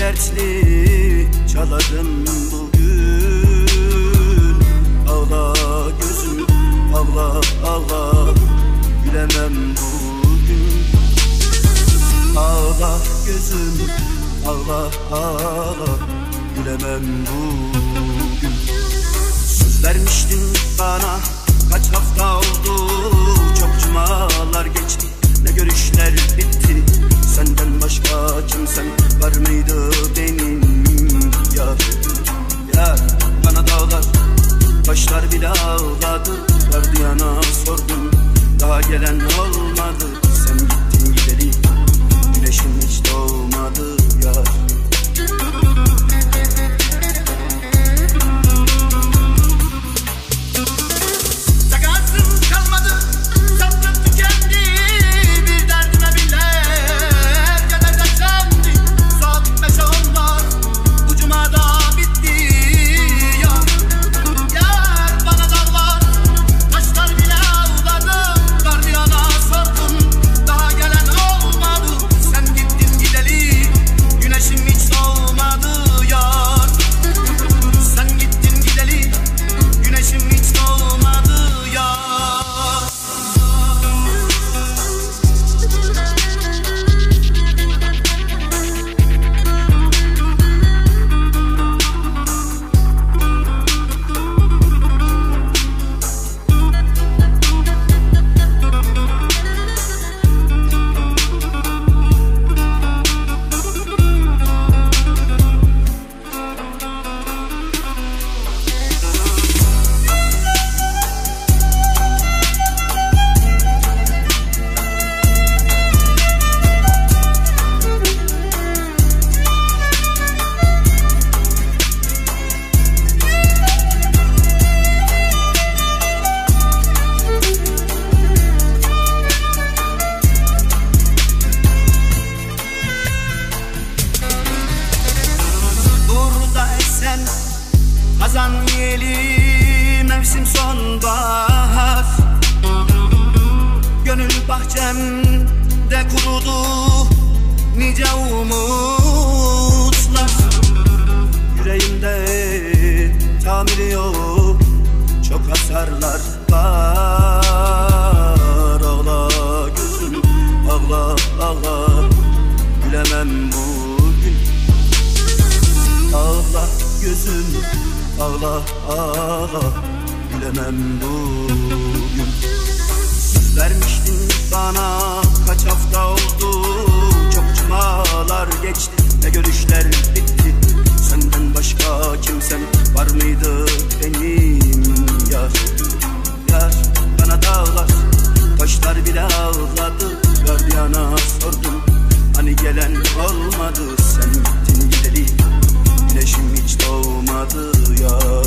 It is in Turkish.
dertli çalarım bugün. Ağla gözüm ağla ağla gülemem bugün. Ağla gözüm ağla ağla gülemem bugün. Söz vermiştin bana kaç hafta oldu? Çok cumalar geçti ne görüş bile ağladı? Gardiyana sordum. Daha gelen olmadı. Sen gittin gideli Güneşim hiç doğmadı. Yar yeli mevsim sonbahar. Gönül bahçemde kurudu nice umutlar. Yüreğimde tamiri yok Çok hasarlar var. Ağla gözüm ağla ağla Gülemem bugün. Ağla gözüm ağla ağla Gülemem bugün. Söz vermiştin bana kaç hafta oldu? Çok cumalar geçti. Ne görüşler bitti? Senden başka kimsen var mıydı benim? Yar Yar bana dağlar. Taşlar bile ağladı. Gardiyana sordum. Hani gelen olmadı? Sen gittin gideli Güneşim hiç doğmadı yar